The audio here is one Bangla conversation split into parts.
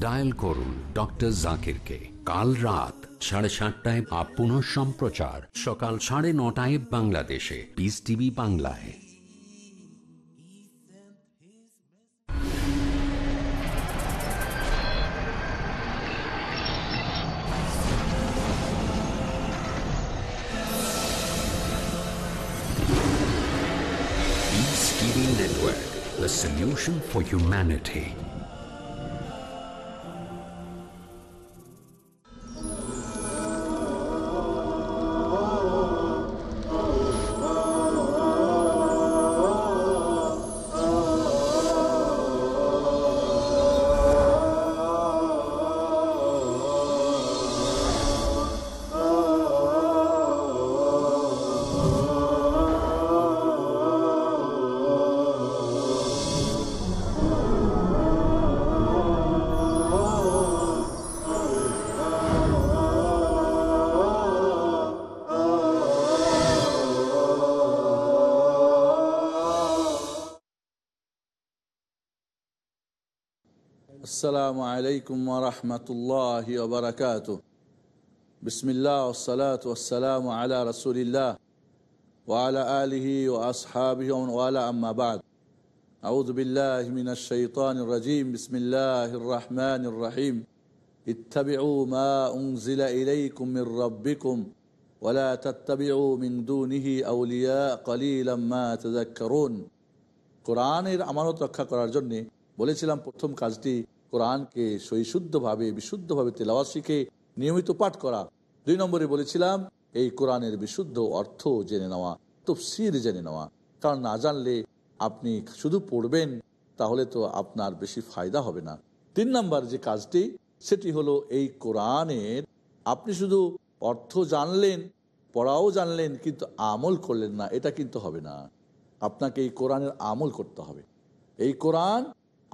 ডায়াল করুন ডক্টর জাকিরকে কাল রাত সাড়ে সাতটায় আপ পুনঃ সম্প্রচার সকাল সাড়ে নটায় বাংলাদেশে। পিস টিভি বাংলায়। Network, the solution for humanity. السلام عليكم ورحمة الله وبركاته بسم الله والصلاة والسلام على رسول الله وعلى آله وأصحابه وعلى أما بعد أعوذ بالله من الشيطان الرجيم بسم الله الرحمن الرحيم اتبعوا ما أنزل إليكم من ربكم ولا تتبعوا من دونه أولياء قليلا ما تذكرون কোরআনের আমানত রক্ষা করার জন্যে বলেছিলাম প্রথম কাজটি কোরআনকে সহিশুদ্ধভাবে, বিশুদ্ধভাবে তেলাওয়া শিখে নিয়মিত পাঠ করা। দুই নম্বরে বলেছিলাম, এই কোরআনের বিশুদ্ধ অর্থ জেনে নেওয়া, তফসির জেনে নেওয়া। কারণ না জানলে আপনি শুধু পড়বেন, তাহলে তো আপনার বেশি ফায়দা হবে না। তিন নম্বর যে কাজটি, সেটি হলো এই কোরআনের, আপনি শুধু অর্থ জানলেন, পড়াও জানলেন, কিন্তু আমল করলেন না, এটা কিন্তু হবে না। আপনাকে এই কোরআনের আমল করতে হবে। এই কোরআন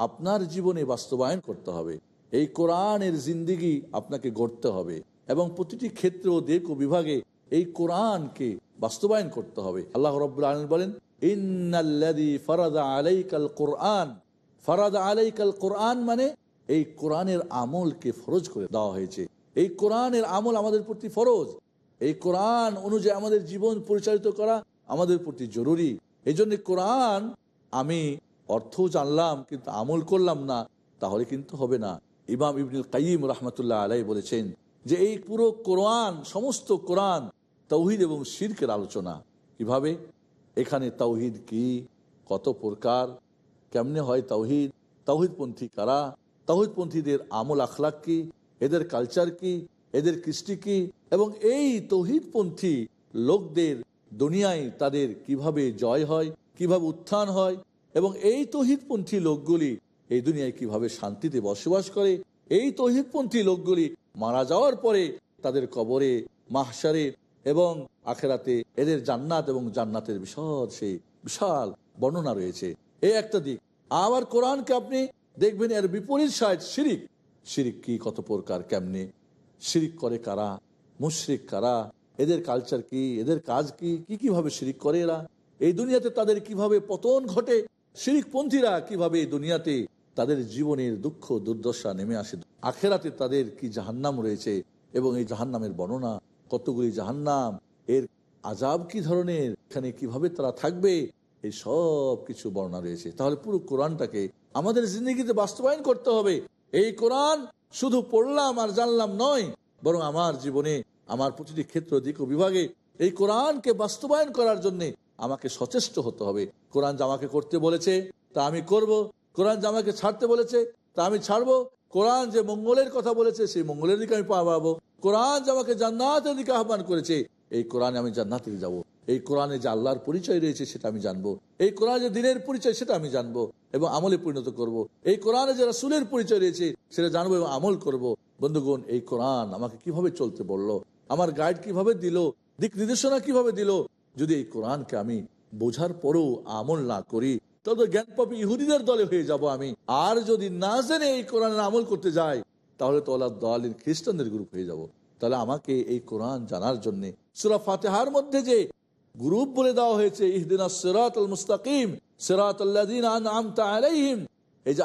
আপনার জীবনে বাস্তবায়ন করতে হবে। এই কোরআনের জিন্দিগি আপনাকে গড়তে হবে এবং প্রতিটি ক্ষেত্র ও দেখ ও বিভাগে এই কোরআনকে বাস্তবায়ন করতে হবে। আল্লাহ রব্বুল আলম বলেন, ইন্নাল্লাযী ফারাদা আলাইকাল কোরআন। ফারাদা আলাইকাল কোরআন মানে এই কোরআনের আমলকে ফরজ করে দেওয়া হয়েছে। এই কোরআনের আমল আমাদের প্রতি ফরজ। এই কোরআন অনুযায়ী আমাদের জীবন পরিচালিত করা আমাদের প্রতি জরুরি। এই জন্য কোরআন আমি অর্থ জানলাম, কিন্তু আমল করলাম না, তাহলে কিন্তু হবে না। ইমাম ইবনুল কাইম রহমতুল্লাহ আলাই বলেছেন যে এই পুরো কোরআন, সমস্ত কোরআন তৌহিদ এবং শিরকের আলোচনা। কীভাবে? এখানে তৌহিদ কি? কত প্রকার? কেমনে হয় তৌহিদ তৌহিদপন্থী কারা? তৌহিদপন্থীদের আমল আখলাক কি? এদের কালচার কি? এদের কৃষ্টি কি? এবং এই তৌহিদপন্থী লোকদের দুনিয়ায় তাদের কীভাবে জয় হয়, কীভাবে উত্থান হয় এবং এই তহিদপন্থী লোকগুলি এই দুনিয়ায় কীভাবে শান্তিতে বসবাস করে, এই তহিদপন্থী লোকগুলি মারা যাওয়ার পরে তাদের কবরে মাহসারে এবং আখেরাতে এদের জান্নাত এবং জান্নাতের বিশদ সেই বিশাল বর্ণনা রয়েছে। এই একটা দিক। আবার কোরআনকে আপনি দেখবেন এর বিপরীত সাইড শিরিক। শিরিক কি, কত প্রকার, কেমনে? শিরিক করে কারা? মুশরিক কারা? এদের কালচার কি? এদের কাজ কি? কি কীভাবে শিরিক করে এরা? এই দুনিয়াতে তাদের কীভাবে পতন ঘটে? শিরিকপন্থীরা কীভাবে দুনিয়াতে তাদের জীবনের দুঃখ, দুর্দশা নেমে আসে? আখেরাতে তাদের কি জাহান্নাম রয়েছে? এবং এই জাহান্নামের বর্ণনা কতগুলি জাহান্নাম? এর আজাব কি ধরনের? এখানে কীভাবে তারা থাকবে? এই সব কিছু বর্ণনা রয়েছে। তাহলে পুরো কোরআনটাকে আমাদের জিন্দগিতে বাস্তবায়ন করতে হবে। এই কোরআন শুধু পড়লাম আর জানলাম নয়, বরং আমার জীবনে, আমার প্রতিটি ক্ষেত্র, দিক বিভাগে এই কোরআনকে বাস্তবায়ন করার জন্য আমাকে সচেষ্ট হতে হবে। কোরআন জামাকে করতে বলেছে, তা আমি করব। কোরআন জামাকে ছাড়তে বলেছে, তা আমি ছাড়বো। কোরআন যে মঙ্গলের কথা বলেছে, সেই মঙ্গলের দিকে আমি পাবো কোরআন জামাকে জান্নাতের দিকে আহ্বান করেছে, এই কোরআনে আমি জান্নাতে যাব। এই কোরআনে যে আল্লাহর পরিচয় রয়েছে, সেটা আমি জানব। এই কোরআনে যে দিনের পরিচয়, সেটা আমি জানব এবং আমলে পরিণত করব। এই কোরআনে যে রাসুলের পরিচয় রয়েছে, সেটা জানব এবং আমল করব। বন্ধুগণ, এই কোরআন আমাকে কীভাবে চলতে বলল? আমার গাইড কীভাবে দিল? দিক নির্দেশনা কীভাবে দিল? যদি এই কোরআনকে আমি বোঝার পরেও আমল না করি, তবে জ্ঞান পাপি ইহুদিদের দলে হয়ে যাব আমি। আর যদি না জেনে এই কোরআনের আমল করতে যাই, তাহলে তো আল্লাহ দলের খ্রিস্টানদের গ্রুপ হয়ে যাব। তাহলে আমাকে এই কোরআন জানার জন্য সুরা ফাতেহার মধ্যে যে গ্রুপ বলে দেওয়া হয়েছে, ইহদিন সিরাত আল মুস্তাকিম আলাইহিম, এই যে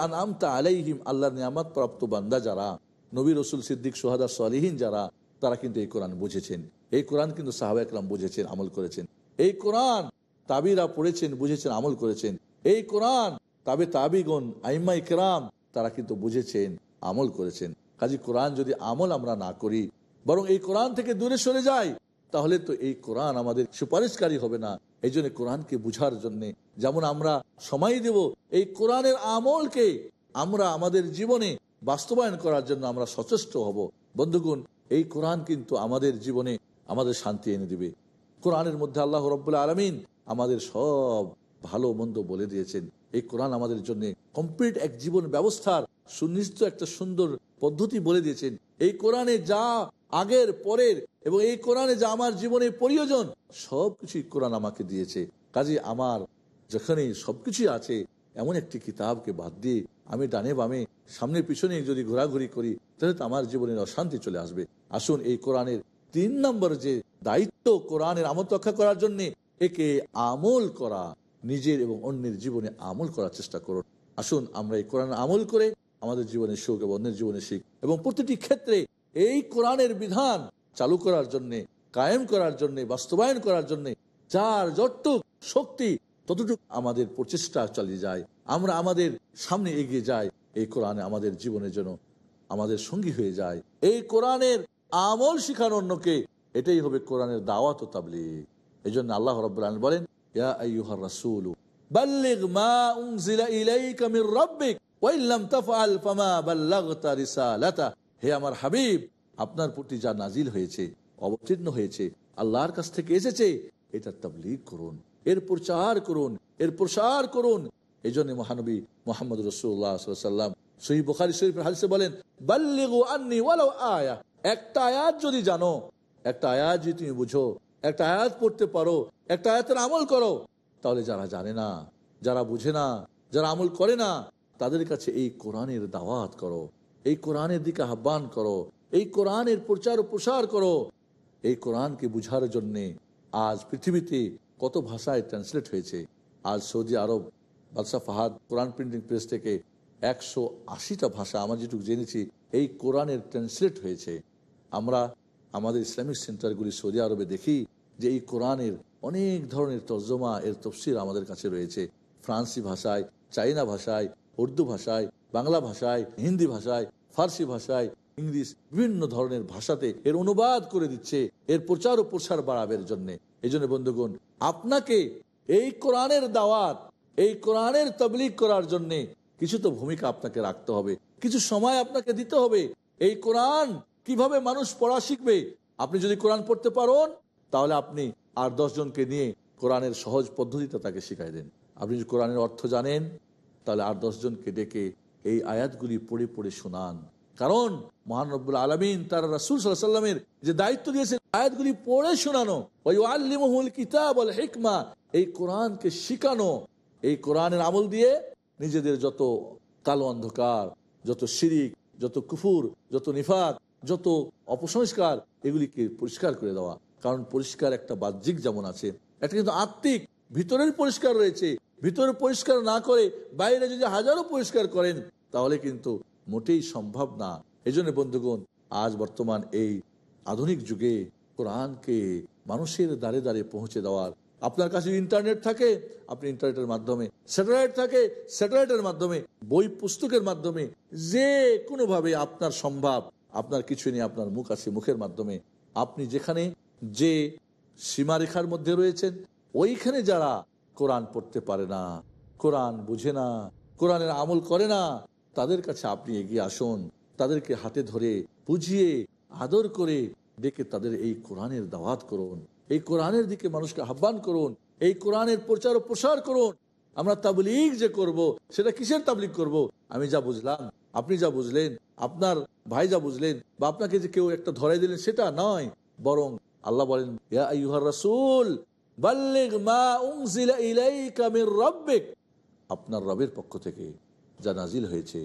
আলাইহিম আল্লাহর প্রাপ্ত বান্দা যারা, নবী রসুল সিদ্দিক সোহাদা সালিহীন যারা, তারা কিন্তু এই কোরআন বুঝেছেন। এই কোরআন কিন্তু সাহাবা একরাম বুঝেছেন, আমল করেছেন। এই কোরআন তাবিরা পড়েছেন, বুঝেছেন, আমল করেছেন। এই কোরআন তাবে তাবিগণ আইম্মা ইকরাম তারা কিন্তু বুঝেছেন, আমল করেছেন। কাজী কোরআন যদি আমল আমরা না করি, বরং এই কোরআন থেকে দূরে সরে যাই, তাহলে তো এই কোরআন আমাদের সুপারিশকারী হবে না। এই জন্য কোরআনকে বুঝার জন্য যেমন আমরা সময় দেব, এই কোরআনের আমলকে আমরা আমাদের জীবনে বাস্তবায়ন করার জন্য আমরা সচেষ্ট হব। বন্ধুগণ, এই কোরআন কিন্তু আমাদের জীবনে আমাদের শান্তি এনে দিবে। কোরআনের মধ্যে আল্লাহ রব্বুল্লা আলমিন আমাদের সব ভালো মন্দ বলে দিয়েছেন। এই কোরআন আমাদের জন্য কমপ্লিট এক জীবন ব্যবস্থার সুনিশ্চিত একটা সুন্দর পদ্ধতি বলে দিয়েছেন। এই কোরআনে যা আগের, পরের এবং এই কোরআনে যা আমার জীবনে প্রয়োজন সব কিছুই কোরআন আমাকে দিয়েছে। কাজে আমার যেখানে সবকিছুই আছে, এমন একটি কিতাবকে বাদ দিয়ে আমি ডানে বামে, সামনে পিছনে যদি ঘোরাঘুরি করি, তাহলে তো আমার জীবনের অশান্তি চলে আসবে। আসুন এই কোরআনের তিন নম্বর যে দায়িত্ব কোরআনের আমল রক্ষা করার জন্য, একে আমল করা, নিজের এবং অন্যের জীবনে আমল করার চেষ্টা করুন। আসুন, আমরা এই কোরআন আমল করে আমাদের জীবনে সুখ এবং অন্যের জীবনে শিখ এবং প্রতিটি ক্ষেত্রে এই কোরআনের বিধান চালু করার জন্যে, কায়েম করার জন্যে, বাস্তবায়ন করার জন্যে, যার যতটুক শক্তি, ততটুকু আমাদের প্রচেষ্টা চালিয়ে যায়। আমরা আমাদের সামনে এগিয়ে যাই, এই কোরআনে আমাদের জীবনের জন্য আমাদের সঙ্গী হয়ে যায়। এই কোরআনের আমল শিখানো অন্যকে, এটাই হবে কোরআনের দাওয়াত ও তাবলিগ। এই জন্য আল্লাহ আলম বলেন নাজিল হয়েছে, অবতীর্ণ হয়েছে, আল্লাহর কাছ থেকে এসেছে, এটা তাবলিগ করুন, এর প্রচার করুন, এর প্রসার করুন। এই জন্য মহানবী মোহাম্মদ রসুল্লাহ সাল্লাম সহি বুখারি শরীফের হাদিসে বলেন, বাল্লিগু আন্নি ওয়ালাউ আয়া। একটা আয়াত যদি জানো, একটা আয়াত যদি তুমি বুঝো, একটা আয়াত পড়তে পারো, একটা আয়াতের আমল করো, তাহলে যারা জানে না, যারা বুঝে না, যারা আমল করে না, তাদের কাছে এই কোরআনের দাওয়াত করো, এই কোরআনের দিকে আহ্বান করো, এই কোরআনের প্রচার প্রসার করো। এই কোরআনকে বুঝার জন্যে আজ পৃথিবীতে কত ভাষায় ট্রান্সলেট হয়েছে। আজ সৌদি আরব বাদশাহ ফাহাদ কোরআন প্রিন্টিং প্রেস থেকে একশো আশিটা ভাষা, আমরা যেটুকু জেনেছি, এই কোরআনের ট্রান্সলেট হয়েছে। আমরা আমাদের ইসলামিক সেন্টারগুলি সৌদি আরবে দেখি যে এই কোরআনের অনেক ধরনের তর্জমা, এর তফসির আমাদের কাছে রয়েছে। ফ্রান্সি ভাষায়, চাইনা ভাষায়, উর্দু ভাষায়, বাংলা ভাষায়, হিন্দি ভাষায়, ফার্সি ভাষায়, ইংলিশ বিভিন্ন ধরনের ভাষাতে এর অনুবাদ করে দিচ্ছে। এর প্রচার ও প্রসার বাড়াবের জন্য। এই জন্য বন্ধুগণ, আপনাকে এই কোরআনের দাওয়াত, এই কোরআনের তবলিগ করার জন্যে কিছু তো ভূমিকা আপনাকে রাখতে হবে। কিছু সময় আপনাকে দিতে হবে। এই কোরআন কীভাবে মানুষ পড়া শিখবে? আপনি যদি কোরআন পড়তে পারেন, তাহলে আপনি আর জনকে নিয়ে কোরআনের সহজ পদ্ধতিটা তাকে শিখাই দেন। আপনি যদি কোরআনের অর্থ জানেন, তাহলে আর জনকে ডেকে এই আয়াতগুলি পড়ে পড়ে শোনান। কারণ মহান রব্বুল আলমিন তার রাসুল সাল্লামের যে দায়িত্ব দিয়েছে আয়াতগুলি পড়ে শোনানো। ওই আল্লিমহুল কিতাব আল হেকমা, এই কোরআনকে শিখানো। এই কোরআনের আমল দিয়ে নিজেদের যত কালো অন্ধকার, যত শিরিক, যত কুফুর, যত নিফাক যত অপসংস্কার এগুলিকে পরিষ্কার করে দেওয়া। কারণ পরিষ্কার একটা বাহ্যিক যেমন আছে, একটা কিন্তু আত্মিক, ভিতরের পরিষ্কার রয়েছে। ভিতরে পরিষ্কার না করে বাইরে যদি হাজারো পরিষ্কার করেন, তাহলে কিন্তু মোটেই সম্ভব না। এই জন্য বন্ধুগণ, আজ বর্তমান এই আধুনিক যুগে কোরআনকে মানুষের দ্বারে দ্বারে পৌঁছে দেওয়ার। আপনার কাছে ইন্টারনেট থাকে, আপনি ইন্টারনেটের মাধ্যমে, স্যাটেলাইট থাকে, স্যাটেলাইটের মাধ্যমে, বই পুস্তকের মাধ্যমে, যে কোনোভাবে আপনার সম্ভব আপনার কিছু নেই, আপনার মুখ আছে মুখের মাধ্যমে। আপনি যেখানে যে সীমারেখার মধ্যে রয়েছেন, ওইখানে যারা কোরআন পড়তে পারে না, কোরআন বুঝে না, কোরআনের আমল করে না, তাদের কাছে আপনি এগিয়ে আসুন, তাদেরকে হাতে ধরে বুঝিয়ে, আদর করে ডেকে তাদের এই কোরআনের দাওয়াত করুন। এই কোরআনের দিকে মানুষকে আহ্বান করুন, এই কোরআনের প্রচার ও প্রসার করুন। আমরা তাবলিগ যে করব, সেটা কিসের তাবলিগ করব? আমি যা বুঝলাম আপনি যা বুঝলেন, আপনার ভাই যা বুঝলেন, বা আপনাকে যে কেউ একটা ধরাই দিলেন, সেটা নয়। বরং আল্লাহ বলেন রাসূল আপনার রবের পক্ষ থেকে যা নাজিল হয়েছে,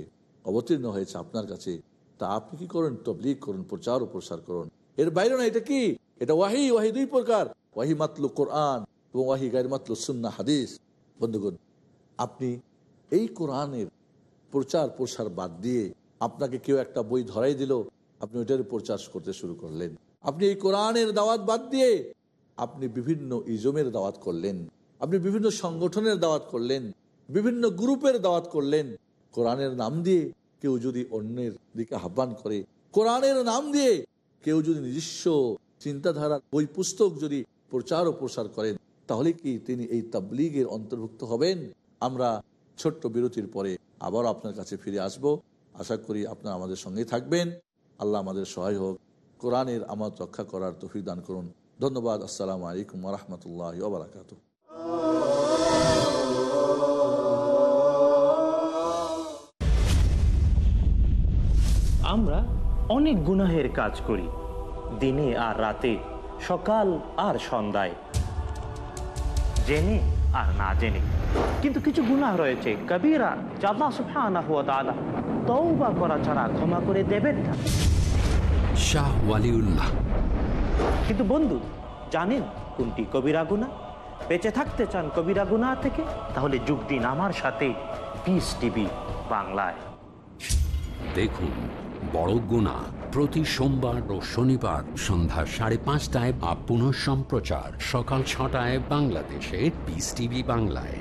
অবতীর্ণ হয়েছে আপনার কাছে, তা আপনি কি করেন? তবলিগ করুন, প্রচার ও প্রসার করুন। এর বাইরে না এটা কি? এটা ওয়াহি ওয়াহি দুই প্রকার। ওয়াহি মাতলু কোরআন এবং ওয়াহি গাইর মাতলু সুন্না হাদিস। বন্ধুগণ, আপনি এই কোরআনের প্রচার প্রসার বাদ দিয়ে আপনাকে কেউ একটা বই ধরাই দিল, আপনি ওইটার প্রচার করতে শুরু করলেন। আপনি এই কোরআনের দাওয়াত বাদ দিয়ে আপনি বিভিন্ন ইজমের দাওয়াত করলেন, আপনি বিভিন্ন সংগঠনের দাওয়াত করলেন, বিভিন্ন গ্রুপের দাওয়াত করলেন। কোরআনের নাম দিয়ে কেউ যদি অন্যের দিকে আহ্বান করে, কোরআনের নাম দিয়ে কেউ যদি নিজস্ব চিন্তাধারার বই পুস্তক যদি প্রচার ও প্রসার করেন, তাহলে কি তিনি এই তাবলিগের অন্তর্ভুক্ত হবেন? আমরা ছোট্ট বিরতির পরে আবার আপনার কাছে ফিরে আসব। আশা করি আপনারা আমাদের সঙ্গে থাকবেন। আল্লাহ আমাদের সহায় হোক। কোরআনের আমার রক্ষা করার তফিক দান করুন। ধন্যবাদ। আসসালামু আলাইকুম রহমতুল্লাহ বারাকাতু আমরা অনেক গুনাহের কাজ করি, দিনে আর রাতে, সকাল আর সন্ধ্যায়। জেনে আর না জেনে। কিন্তু কিছু গুনাহ রয়েছে। কবিরা জাদা সুফানা হুয়া তাআলা তওবা করা ছাড়া ক্ষমা করে দেবেন না। শাহ ওয়ালিউল্লাহ। কিন্তু বন্ধু জানেন কোনটি কবিরা গুণা বেঁচে থাকতে চান কবিরা গুণা থেকে তাহলে যোগ দিন আমার সাথে পিস টিভি বাংলায়। দেখুন বড় গুণা প্রতি সোমবার ও শনিবার সন্ধ্যা সাড়ে পাঁচটায় বা পুনঃ সম্প্রচার। সকাল ছটায় বাংলাদেশে পিস টিভি বাংলায়।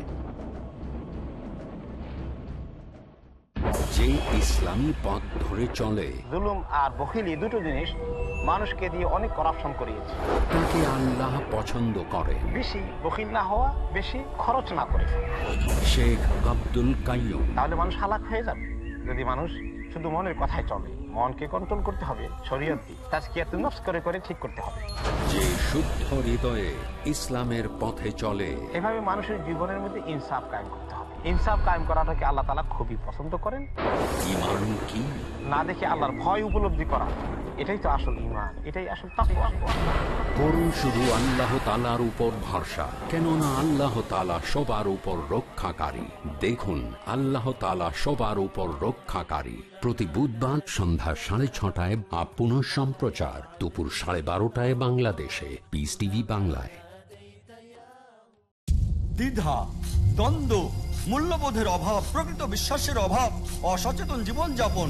যে ইসলামী পথ ধরে চলে। জুলুম আর বখিলি দুটো জিনিস মানুষকে দিয়ে অনেক করাপশন করিয়েছে। তাকে আল্লাহ পছন্দ করে। বেশি বখিল না হওয়া বেশি খরচ না করে। শেখ আব্দুল কাইয়ুম। তাহলে মানুষ হালাক হয়ে যাবে। যদি মানুষ শুধু মনের কথায় চলে। মনকে কন্ট্রোল করতে হবে শরীয়ত দিয়ে। তাজকিয়াত নফস করে করে ঠিক করতে হবে। যে শুদ্ধ হৃদয়ে ইসলামের পথে চলে। এভাবে মানুষের জীবনের মধ্যে ইনসাফ কায়েম করতে হবে। ইনসাফ কায়েম করাটাকে আল্লাহ তালা খুবই পছন্দ করেন। ইমান কি? না দেখে আল্লাহর ভয় উপলব্ধি করা। এটাই তো আসল ইমান এটাই আসল করুন শুধু আল্লাহ তালার উপর ভরসা কেননা আল্লাহ তালা সবার উপর রক্ষাকারী। দেখুন আল্লাহ তালা সবার উপর রক্ষাকারী। প্রতি বুধবার সন্ধ্যা সাড়ে ছটায় বা পুনঃ সম্প্রচার দুপুর সাড়ে বারোটায় বাংলাদেশে। পিস টিভি বাংলায়। দ্বিধা দ্বন্দ্ব মূল্যবোধের অভাব প্রকৃত বিশ্বাসের অভাব অসচেতন জীবনযাপন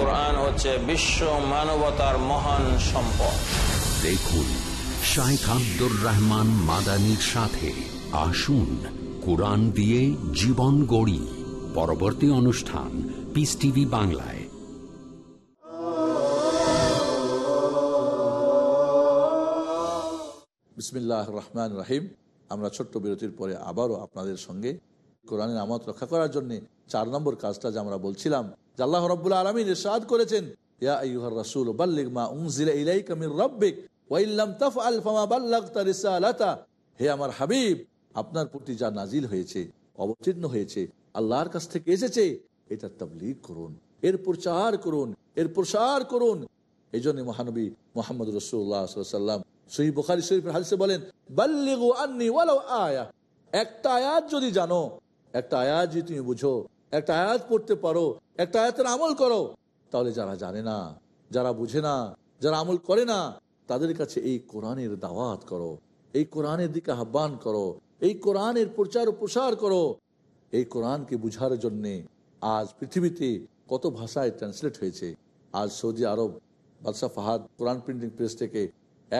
কোরআন হচ্ছে বিশ্ব মানবতার মহান সম্পদ। দেখুন শাইখ আব্দুর রহমান মাদানির সাথে আসুন কোরআন দিয়ে জীবন গড়ি। পরবর্তী অনুষ্ঠান পিস টিভি বাংলায়। বিসমিল্লাহ রহমান রাহিম। আমরা ছোট্ট বিরতির পরে আবারও আপনাদের সঙ্গে কোরআনের আমত রক্ষা করার জন্য চার নম্বর কাজটা যে আমরা বলছিলাম যে আল্লাহ রব্বুল আলমিন ইরশাদ করেছেন, ইয়া আইয়ুহার রাসূল, বাল্লিগ মা উনজিলা ইলাইকা মির রাব্বিক রিসালাতা। হে আমার হাবিব, আপনার প্রতি যা নাজিল হয়েছে, অবতীর্ণ হয়েছে, আল্লাহর কাছ থেকে এসেছে, এটা করুন, এর প্রচার করুন, এর প্রসার করুন। মহানবী মোহাম্মদ রসুল্লাহ সাল্লাম সহি বুখারি শরীফের হাদিসে বলেন আয়া। একটা আয়াত যদি জানো, একটা আয়াত যদি তুমি বুঝো একটা আয়াত পড়তে পারো, একটা আয়াতের আমল করো। তাহলে যারা জানে না, যারা বুঝে না, যারা আমল করে না, তাদের কাছে এই কোরআনের দাওয়াত করো, এই কোরআনের দিকে আহ্বান করো, এই কোরআনের প্রচার ও প্রসার করো। এই কোরআনকে বুঝার জন্যে আজ পৃথিবীতে কত ভাষায় ট্রান্সলেট হয়েছে। আজ সৌদি আরব বাদশাহ ফাহাদ কোরআন প্রিন্টিং প্রেস থেকে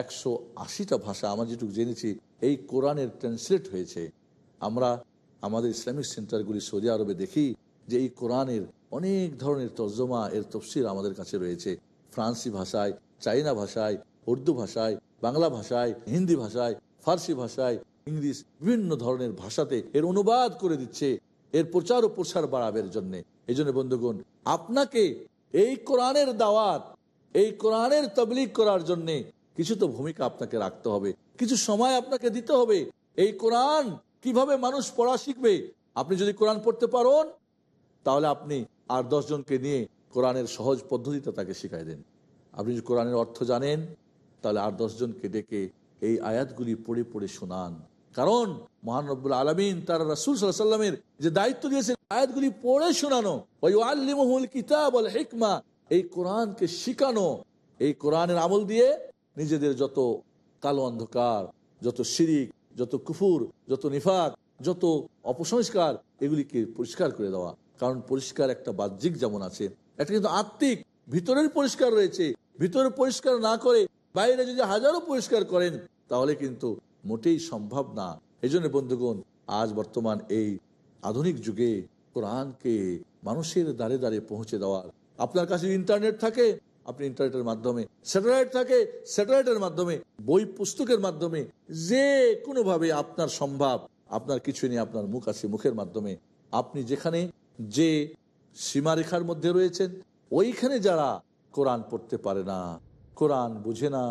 একশো আশিটা ভাষা, আমার যেটুকু জেনেছি, এই কোরআনের ট্রান্সলেট হয়েছে। আমরা আমাদের ইসলামিক সেন্টারগুলি সৌদি আরবে দেখি যে এই কোরআনের অনেক ধরনের তর্জমা, এর তফসির আমাদের কাছে রয়েছে। ফ্রান্সি ভাষায়, চাইনা ভাষায়, উর্দু ভাষায়, বাংলা ভাষায়, হিন্দি ভাষায়, ফার্সি ভাষায়, ইংলিশ বিভিন্ন ধরনের ভাষাতে এর অনুবাদ করে দিচ্ছে। এর প্রচার ও প্রসার বাড়াবের জন্য। এই জন্য বন্ধুগণ, আপনাকে এই কোরআনের দাওয়াত, এই কোরআনের তবলিগ করার জন্যে কিছু তো ভূমিকা আপনাকে রাখতে হবে। কিছু সময় আপনাকে দিতে হবে। এই কোরআন কীভাবে মানুষ পড়া শিখবে? আপনি যদি কোরআন পড়তে পারেন, তাহলে আপনি আর জনকে নিয়ে কোরআনের সহজ পদ্ধতিতে তাকে শিখাই দেন। আপনি যদি কোরআনের অর্থ জানেন, তাহলে আর জনকে ডেকে এই আয়াতগুলি পড়ে পড়ে শোনান। কারণ মহানবুল আলমিন তার রাসুল সাল্লামের যে দায়িত্ব দিয়েছেন, আয়াতগুলি পড়ে শোনানো। ওই আল্লিমহুল কিতাব আল হিকমা, এই কোরআনকে শিখানো। এই কোরআনের আমল দিয়ে নিজেদের যত কালো অন্ধকার, যত শিরিক যত কুফুর, যত নিফাক, যত অপসংস্কার, এগুলিকে পরিষ্কার করে দেওয়া। কারণ পরিষ্কার একটা বাহ্যিক যেমন আছে একটা কিন্তু আত্মিক, ভিতরের পরিষ্কার রয়েছে। ভিতরে পরিষ্কার না করে বাইরে যদি হাজারো পরিষ্কার করেন, তাহলে কিন্তু মোটেই সম্ভব না। এই জন্য বন্ধুগণ, আজ বর্তমান এই আধুনিক যুগে কোরআনকে মানুষের দ্বারে দ্বারে পৌঁছে দেওয়ার। আপনার কাছে ইন্টারনেট থাকে আপনি ইন্টারনেটের মাধ্যমে, স্যাটেলাইট থাকে, স্যাটেলাইটের মাধ্যমে, বই পুস্তকের মাধ্যমে, যে কোনোভাবে আপনার সম্ভব, আপনার কিছু নেই, আপনার মুখ আছে মুখের মাধ্যমে। আপনি যেখানে যে সীমারেখার মধ্যে রয়েছেন, ওইখানে যারা কোরআন পড়তে পারে না, কোরআন বুঝে না,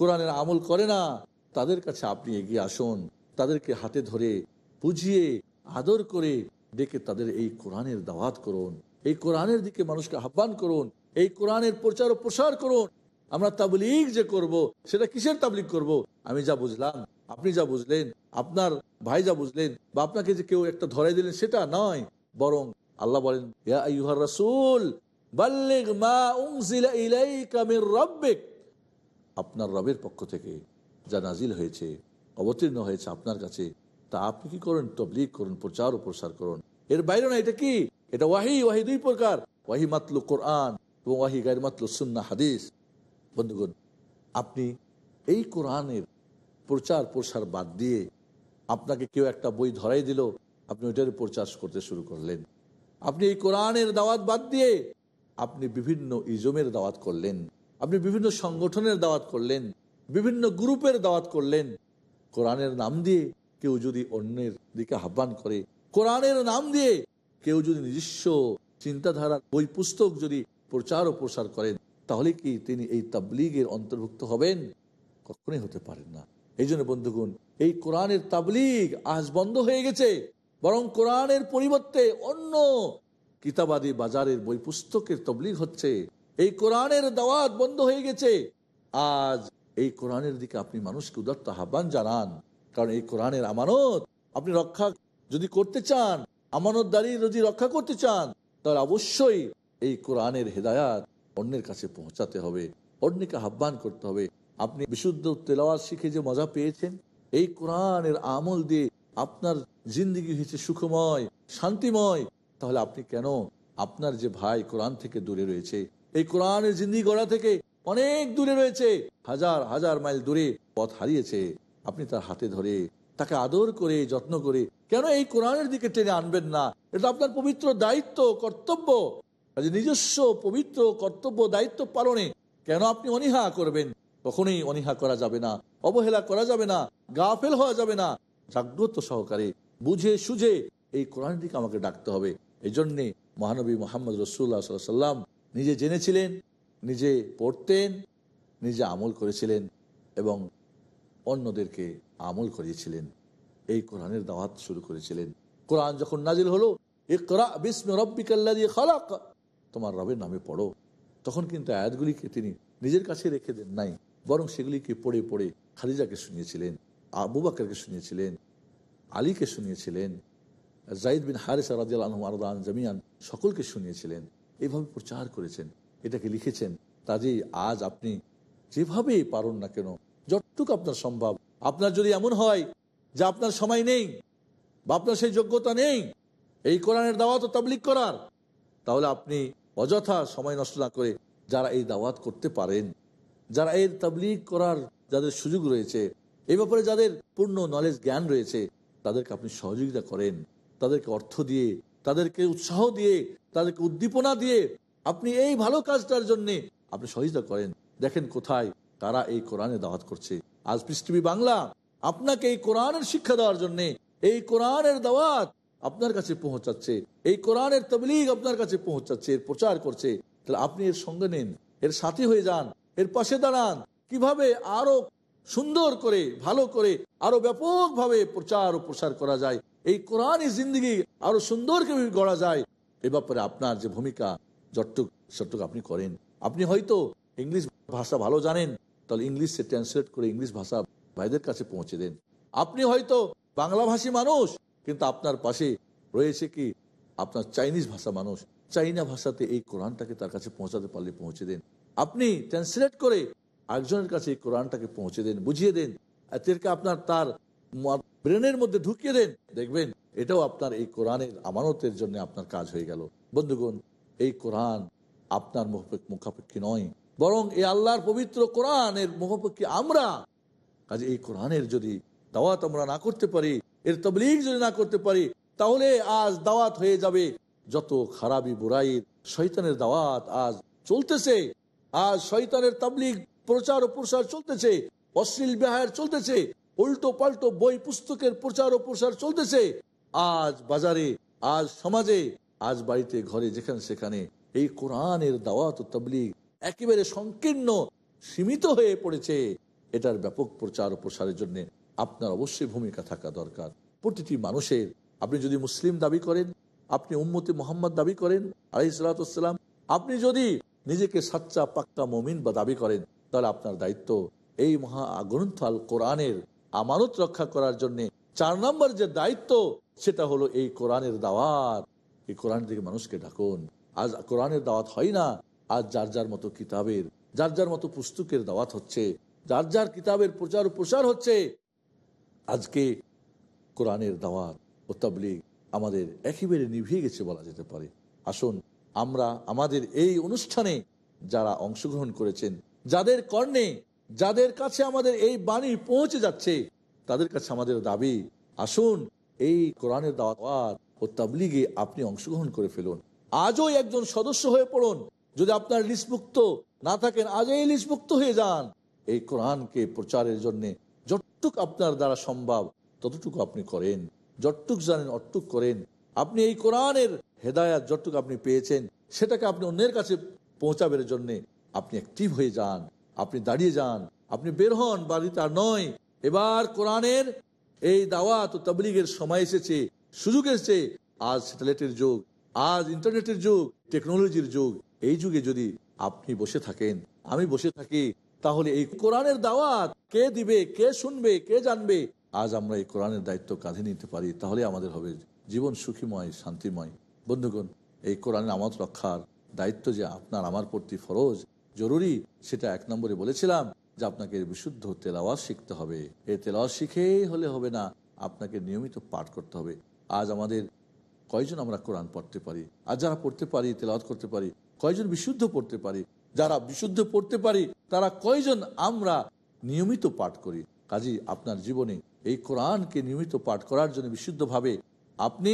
কোরআনের আমল করে না, তাদের কাছে আপনি এগিয়ে আসুন, তাদেরকে হাতে ধরে বুঝিয়ে, আদর করে ডেকে তাদের এই কোরআনের দাওয়াত করুন, এই কোরআনের দিকে মানুষকে আহ্বান করুন এই কোরআনের প্রচার ও প্রসার করুন। আমরা তাবলিগ যে করব, সেটা কিসের তাবলিগ করব? আমি যা বুঝলাম, আপনি যা বুঝলেন, আপনার ভাই যা বুঝলেন, বা আপনাকে যে কেউ একটা ধরাই দিলেন, সেটা নয়। বরং আল্লাহ বলেন রাসূল আপনার রবের পক্ষ থেকে যা নাজিল হয়েছে, অবতীর্ণ হয়েছে আপনার কাছে, তা আপনি কি করেন? তবলিগ করুন, প্রচার ও প্রসার করুন। এর বাইরে না এটা কি? এটা ওয়াহি ওয়াহি দুই প্রকার। ওয়াহি মাতলু কোরআন এবং ওয়াহি গায়ের মাতলু সুন্না হাদিস। বন্ধুগণ, আপনি এই কোরআনের প্রচার প্রসার বাদ দিয়ে আপনাকে কেউ একটা বই ধরাই দিল, আপনি ওইটার প্রচার করতে শুরু করলেন। আপনি এই কোরআনের দাওয়াত বাদ দিয়ে আপনি বিভিন্ন ইজমের দাওয়াত করলেন, আপনি বিভিন্ন সংগঠনের দাওয়াত করলেন, বিভিন্ন গ্রুপের দাওয়াত করলেন। কোরআনের নাম দিয়ে কেউ যদি অন্যের দিকে আহ্বান করে, কোরআনের নাম দিয়ে কেউ যদি নিজস্ব চিন্তাধারা বই পুস্তক যদি প্রচার ও প্রসার করেন, তাহলে কি তিনি এই তাবলিগের অন্তর্ভুক্ত হবেন? কখনোই হতে পারেন না। এই জন্য বন্ধুগণ, এই কোরআনের তাবলিগ আজ বন্ধ হয়ে গেছে। বরং কোরআনের পরিবর্তে অন্য কিতাবাদি বাজারের বই পুস্তকের তবলিগ হচ্ছে। এই কোরআনের দাওয়াত বন্ধ হয়ে গেছে। আজ এই কোরআনের দিকে আপনি মানুষকে উদাত্ত আহ্বান জানান। কারণ এই কোরআনের আমানত আপনি রক্ষা যদি করতে চান আমানতদারি যদি রক্ষা করতে চান, তাহলে অবশ্যই এই কোরআনের হেদায়াত অন্যের কাছে পৌঁছাতে হবে। অন্যকে আহ্বান করতে হবে, আপনি বিশুদ্ধ তেলাওয়াত শিখে যে মজা পেয়েছেন, এই কোরআনের আমল দিয়ে আপনার জিন্দিগি হয়েছে সুখময়, শান্তিময়, তাহলে আপনি কেন আপনার যে ভাই কোরআন থেকে দূরে রয়েছে, এই কোরআনের জিন্দিগি গড়া থেকে অনেক দূরে রয়েছে, হাজার হাজার মাইল দূরে পথ হারিয়েছে, আপনি তার হাতে ধরে তাকে আদর করে, যত্ন করে, কেন এই কোরআনের দিকে টেনে আনবেন না? এটা আপনার পবিত্র দায়িত্ব, কর্তব্য। কাজে নিজস্ব পবিত্র কর্তব্য দায়িত্ব পালনে কেন আপনি অনীহা করবেন? কখনোই অনীহা করা যাবে না, অবহেলা করা যাবে না, গাফেল হওয়া যাবে না। জাগ্রত সহকারে, বুঝে সুঝে এই কোরআন দিকে আমাকে ডাকতে হবে। এই জন্যে মহানবী মোহাম্মদ রসুল্লাহ সাল্লাম নিজে জেনেছিলেন, নিজে পড়তেন, নিজে আমল করেছিলেন এবং অন্যদেরকে আমল করিয়েছিলেন। এই কোরআনের দাওয়াত শুরু করেছিলেন। কোরআন যখন নাজিল হলো রব্বিকাল্লাযী খালাক। তোমার রবের নামে পড়ো। তখন কিন্তু আয়াতগুলিকে তিনি নিজের কাছে রেখে দেন নাই, বরং সেগুলিকে পড়ে পড়ে খালিজাকে শুনিয়েছিলেন, আবু বাকরকে শুনিয়েছিলেন, আলীকে শুনিয়েছিলেন জাইদ বিন হারিস রাজিয়াল আনহম আরদান জামিয়ান সকলকে শুনিয়েছিলেন। এইভাবে প্রচার করেছেন, এটাকে লিখেছেন কাজেই আজ আপনি যেভাবে পারুন না কেন, যতটুকু আপনার সম্ভব, আপনার যদি এমন হয় যে আপনার সময় নেই বা আপনার সেই যোগ্যতা নেই, এই কোরআনের ও তাবলিক করার, তাহলে আপনি অযথা সময় নষ্ট না করে যারা এই দাওয়াত করতে পারেন, যারা এর তাবলিগ করার যাদের সুযোগ রয়েছে এই ব্যাপারে যাদের পূর্ণ নলেজ জ্ঞান রয়েছে, তাদেরকে আপনি সহযোগিতা করেন, তাদেরকে অর্থ দিয়ে, তাদেরকে উৎসাহ দিয়ে, তাদেরকে উদ্দীপনা দিয়ে আপনি এই ভালো কাজটার জন্য আপনি সহযোগিতা করেন। দেখেন কোথায় তারা এই কোরআনে দাওয়াত করছে। আজ পৃথিবী বাংলা আপনাকে এই কোরআনের শিক্ষা দেওয়ার জন্য, এই কোরআনের দাওয়াত আপনার কাছে পৌঁছাচ্ছে। এই কোরআনের তবলিগ আপনার কাছে পৌঁছাচ্ছে, এর প্রচার করছে। তাহলে আপনি এর সঙ্গে নেন, এর সাথী হয়ে যান, এর পাশে দাঁড়ান। কীভাবে আরও সুন্দর করে, ভালো করে, আরও ব্যাপকভাবে প্রচার ও প্রসার করা যায়? এই কোরআনই জিন্দগি আরও সুন্দর গড়া যায়। এ ব্যাপারে আপনার যে ভূমিকা, যতটুক সটুক আপনি করেন। আপনি হয়তো ইংলিশ ভাষা ভালো জানেন, তাহলে ইংলিশে ট্রান্সলেট করে ইংলিশ ভাষা ভাইদের কাছে পৌঁছে দেন। আপনি হয়তো বাংলাভাষী মানুষ কিন্তু আপনার পাশে রয়েছে কি? আপনার চাইনিজ ভাষা মানুষ। চাইনা ভাষাতে এই কোরআনটাকে তার কাছে পৌঁছাতে পারলে পৌঁছে দেন। আপনি ট্রান্সলেট করে একজনের কাছে এই কোরআনটাকে পৌঁছে দেন, বুঝিয়ে দেন। এদেরকে আপনার তার ব্রেনের মধ্যে ঢুকিয়ে দেন। দেখবেন, এটাও আপনার এই কোরআনের আমানতের জন্য আপনার কাজ হয়ে গেল। বন্ধুগণ, এই কোরআন আপনার মুখাপেক্ষী নয়। বরং এই আল্লাহর পবিত্র কোরআনের মুখাপেক্ষী আমরা। কাজে এই কোরআনের যদি দাওয়াত আমরা না করতে পারি এর তবলিগ যদি না করতে পারি, তাহলে আজ দাওয়াত হয়ে যাবে। যত খারাপি বুড়াইয়ের শৈতানের দাওয়াত আজ চলতেছে। আজ শৈতানের তাবলিগ প্রচার ও প্রসার চলতেছে, অশ্লীল ব্যহার চলতেছে, উল্টো পাল্টো বই পুস্তকের প্রচার ও প্রসার চলতেছে। আজ বাজারে, আজ সমাজে, আজ বাড়িতে, ঘরে, যেখানে সেখানে এই কোরআনের দাওয়াত ও তবলিগ একেবারে সংকীর্ণ, সীমিত হয়ে পড়েছে। এটার ব্যাপক প্রচার ও প্রসারের জন্য আপনার অবশ্যই ভূমিকা থাকা দরকার। প্রতিটি মানুষের, আপনি যদি মুসলিম দাবি করেন, আপনি উম্মতি মোহাম্মদ দাবি করেন আলাই সালাতাম আপনি যদি নিজেকে সাচ্চা পাক্কা মমিন বা দাবি করেন, তাহলে আপনার দায়িত্ব এই মহা গ্রন্থ আল কোরআনের আমানত রক্ষা করার জন্য চার নম্বর যে দায়িত্ব, সেটা হলো এই কোরআনের দাওয়াত। এই কোরআন থেকে মানুষকে ডাকুন। আজ কোরআনের দাওয়াত হয় না, আজ যার যার মতো কিতাবের, যার যার মতো পুস্তকের দাওয়াত হচ্ছে, যার যার কিতাবের প্রচার প্রসার হচ্ছে আজকে কোরআনের দাওয়াত ও তাবলিগ আমাদের একেবারে নিভিয়ে গেছে বলা যেতে পারে। আসুন, আমরা আমাদের এই অনুষ্ঠানে যারা অংশগ্রহণ করেছেন, যাদের কর্ণে, যাদের কাছে আমাদের এই বাণী পৌঁছে যাচ্ছে, তাদের কাছে আমাদের দাবি, আসুন, এই কোরআনের দাওয়াত ও তাবলিগে আপনি অংশগ্রহণ করে ফেলুন। আজও একজন সদস্য হয়ে পড়ুন। যদি আপনার লিস্টমুক্ত না থাকেন, আজই লিস্টমুক্ত হয়ে যান। এই কোরআনকে প্রচারের জন্য যতটুক আপনার দ্বারা সম্ভব, ততটুকু আপনি করেন। যতটুক জানেন অটুক করেন। আপনি এই কোরআনের হেদায়াত যতটুকু আপনি পেয়েছেন, সেটাকে আপনি অন্যের কাছে পৌঁছাবের জন্য আপনি অ্যাক্টিভ হয়ে যান, আপনি দাঁড়িয়ে যান, আপনি বের হন বাড়িতে আর নয়। এবার কোরআনের এই দাওয়াত তবলিগের সময় এসেছে, সুযোগ এসেছে। আজ স্যাটেলাইটের যুগ, আজ ইন্টারনেটের যুগ টেকনোলজির যুগ। এই যুগে যদি আপনি বসে থাকেন, আমি বসে থাকি তাহলে এই কোরআনের দাওয়াত কে দিবে, কে শুনবে, কে জানবে? আজ আমরা এই কোরআনের দায়িত্ব কাঁধে নিতে পারি, তাহলে আমাদের হবে জীবন সুখীময়, শান্তিময়। বন্ধুগণ, এই কোরআনের আমত রক্ষার দায়িত্ব যে আপনার, আমার প্রতি ফরজ, জরুরি, সেটা এক নম্বরে বলেছিলাম যে আপনাকে বিশুদ্ধ তেলাওয়াজ শিখতে হবে। এই তেলাওয়াজ শিখেই হলে হবে না, আপনাকে নিয়মিত পাঠ করতে হবে। আজ আমাদের কয়জন আমরা কোরআন পড়তে পারি? আর যারা পড়তে পারি, তেলাওয়াত করতে পারি, কয়জন বিশুদ্ধ পড়তে পারি যারা বিশুদ্ধ পড়তে পারি, তারা কয়জন আমরা নিয়মিত পাঠ করি? কাজী, আপনার জীবনে এই কোরআনকে নিয়মিত পাঠ করার জন্য বিশুদ্ধভাবে আপনি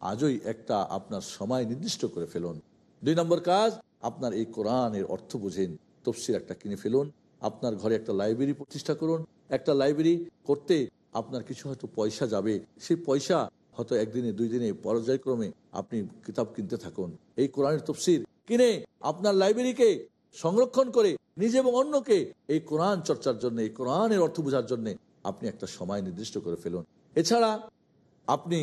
আজই একটা আপনার সময় নির্দিষ্ট করে ফেলুন। দুই নম্বর কাজ, আপনার এই কোরআনের অর্থ বুঝেন, তফসির একটা কিনে ফেলুন, আপনার ঘরে একটা লাইব্রেরি প্রতিষ্ঠা করুন। একটা লাইব্রেরি করতে আপনার কিছু হয়তো পয়সা যাবে, সেই পয়সা হয়তো একদিনে, দুই দিনে পর্যায়ক্রমে আপনি কিতাব কিনতে থাকুন। এই কোরআনের তফসির কিনে আপনার লাইব্রেরিকে সংরক্ষণ করে নিজে এবং অন্যকে এই কোরআন চর্চার জন্য, এই কোরআনের অর্থ বোঝার জন্য আপনি একটা সময় নির্দিষ্ট করে ফেলুন। এছাড়া আপনি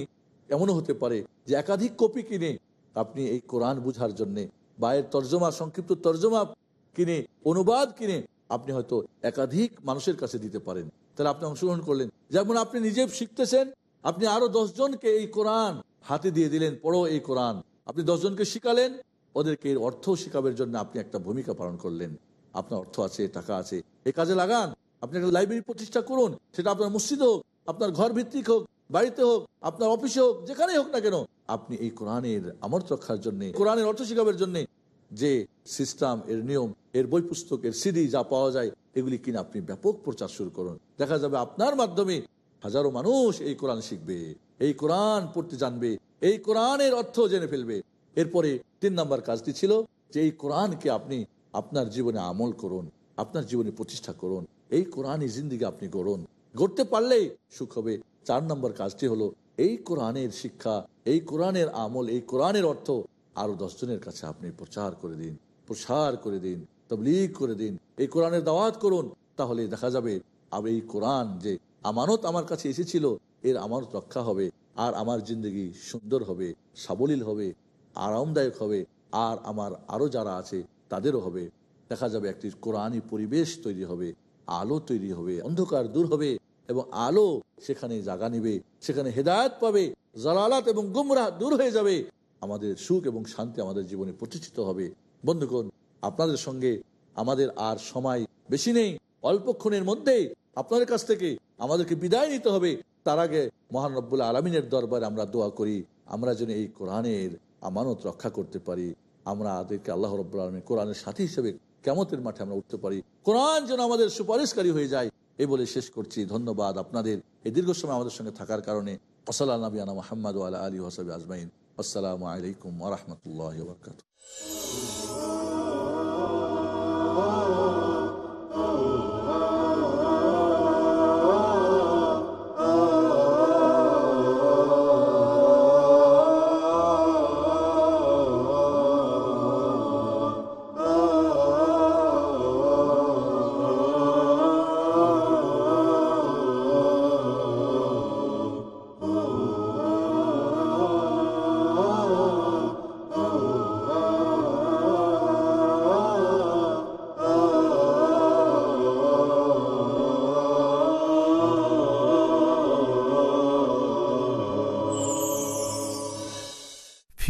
এমনও হতে পারে যে একাধিক কপি কিনে আপনি এই কোরআন বুঝার জন্যে বা এর তর্জমা, সংক্ষিপ্ত তর্জমা কিনে, অনুবাদ কিনে আপনি হয়তো একাধিক মানুষের কাছে দিতে পারেন। তাহলে আপনি অংশগ্রহণ করলেন। যেমন আপনি নিজে শিখতেছেন, আপনি আরও জনকে এই কোরআন হাতে দিয়ে দিলেন, পড়ো এই কোরআন। আপনি দশজনকে শিখালেন ওদেরকে অর্থ শিখাবের জন্য আপনি একটা ভূমিকা পালন করলেন। আপনার অর্থ আছে, টাকা আছে। এই কাজে লাগান। আপনি একটা লাইব্রেরি প্রতিষ্ঠা করুন। সেটা আপনার মসজিদ হোক, আপনার ঘর ভিত্তিক হোক, বাড়িতে হোক, আপনার অফিসে হোক, যেখানেই হোক না কেন, আপনি এই কোরআনের আমর্ত রক্ষার জন্য, কোরআনের অর্থ শিখাবের জন্য যে সিস্টেম, এর নিয়ম, এর বই পুস্তক, এর সিডি যা পাওয়া যায়, এগুলি কিনে আপনি ব্যাপক প্রচার শুরু করুন। দেখা যাবে আপনার মাধ্যমে হাজারো মানুষ এই কোরআন শিখবে, এই কোরআন পড়তে জানবে, এই কোরআনের অর্থ জেনে ফেলবে। এরপরে তিন নম্বর কাজটি ছিল যে এই কোরআনকে আপনি আপনার জীবনে আমল করুন, আপনার জীবনে প্রতিষ্ঠা করুন, এই কোরআনই জিন্দিগি আপনি গড়ুন। গড়তে পারলেই সুখ হবে। চার নম্বর কাজটি হলো, এই কোরআনের শিক্ষা, এই কোরআনের আমল, এই কোরআনের অর্থ আরও দশজনের কাছে আপনি প্রচার করে দিন, প্রসার করে দিন, তবলিগ করে দিন, এই কোরআনের দাওয়াত করুন, তাহলে দেখা যাবে আবার এই কোরআন যে আমানত আমার কাছে এসেছিল, এর আমানত রক্ষা হবে, আর আমার জিন্দগি সুন্দর হবে, সাবলীল হবে আরামদায়ক হবে। আর আমার আরও যারা আছে, তাদেরও হবে। দেখা যাবে একটি কোরআনী পরিবেশ তৈরি হবে, আলো তৈরি হবে, অন্ধকার দূর হবে এবং আলো সেখানে জাগা নিবে, সেখানে হেদায়ত পাবে, জালালাত এবং গুমরাহ দূর হয়ে যাবে। আমাদের সুখ এবং শান্তি আমাদের জীবনে প্রতিষ্ঠিত হবে। বন্ধুগণ, আপনাদের সঙ্গে আমাদের আর সময় বেশি নেই। অল্পক্ষণের মধ্যেই আপনাদের কাছ থেকে আমাদেরকে বিদায় নিতে হবে। তার আগে মহান রব্বুল আলমিনের দরবারে আমরা দোয়া করি। আমরা যেন এই কোরআনের আমানত রক্ষা করতে পারি। আমরা আমাদেরকে আল্লাহ রব্বুল আলমী কোরআনের সাথী হিসেবে কেমতের মাঠে আমরা উঠতে পারি। কোরআন যেন আমাদের সুপারিশকারী হয়ে যায় এই বলে শেষ করছি। ধন্যবাদ আপনাদের এই দীর্ঘ সময় আমাদের সঙ্গে থাকার কারণে। ওসাল্লাহ নবীনা মোহাম্মদ আল্লাহ আলী ওসাবি আজমাইন। আসসালামু আলাইকুম ওরহমতুল্লাহ বরকাত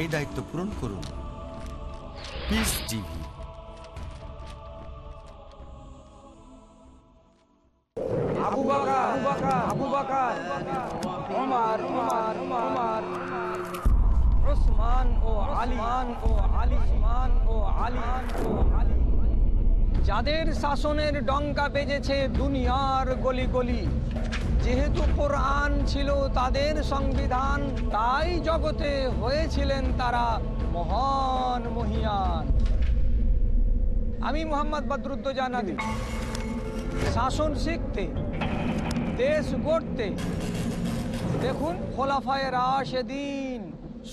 এই দায়িত্ব পূরণ করুন। পিস ও আলিমান ও ও আলী ও যাদের শাসনের ডঙ্কা বেজেছে দুনিয়ার গলি গলি। যেহেতু কোরআন ছিল তাদের সংবিধান, তাই জগতে হয়েছিলেন তারা মহান মহিয়ান। আমি মোহাম্মদ বদরুদ্দোজা নদী শাসন শিখতে, দেশ গড়তে, দেখুন খোলাফায় রাশেদিন,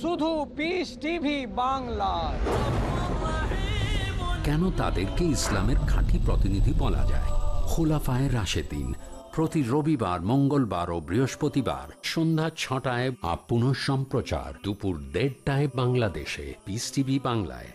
শুধু পিস টিভি বাংলায়। কেন তাদেরকে ইসলামের খাঁটি প্রতিনিধি বলা যায়? খোলাফায় রাশেদিন প্রতি রবিবার, মঙ্গলবার ও বৃহস্পতিবার সন্ধ্যা ছটায় আপ পুনঃ সম্প্রচার দুপুর দেড়টায় বাংলাদেশে। পিস টিভি বাংলায়।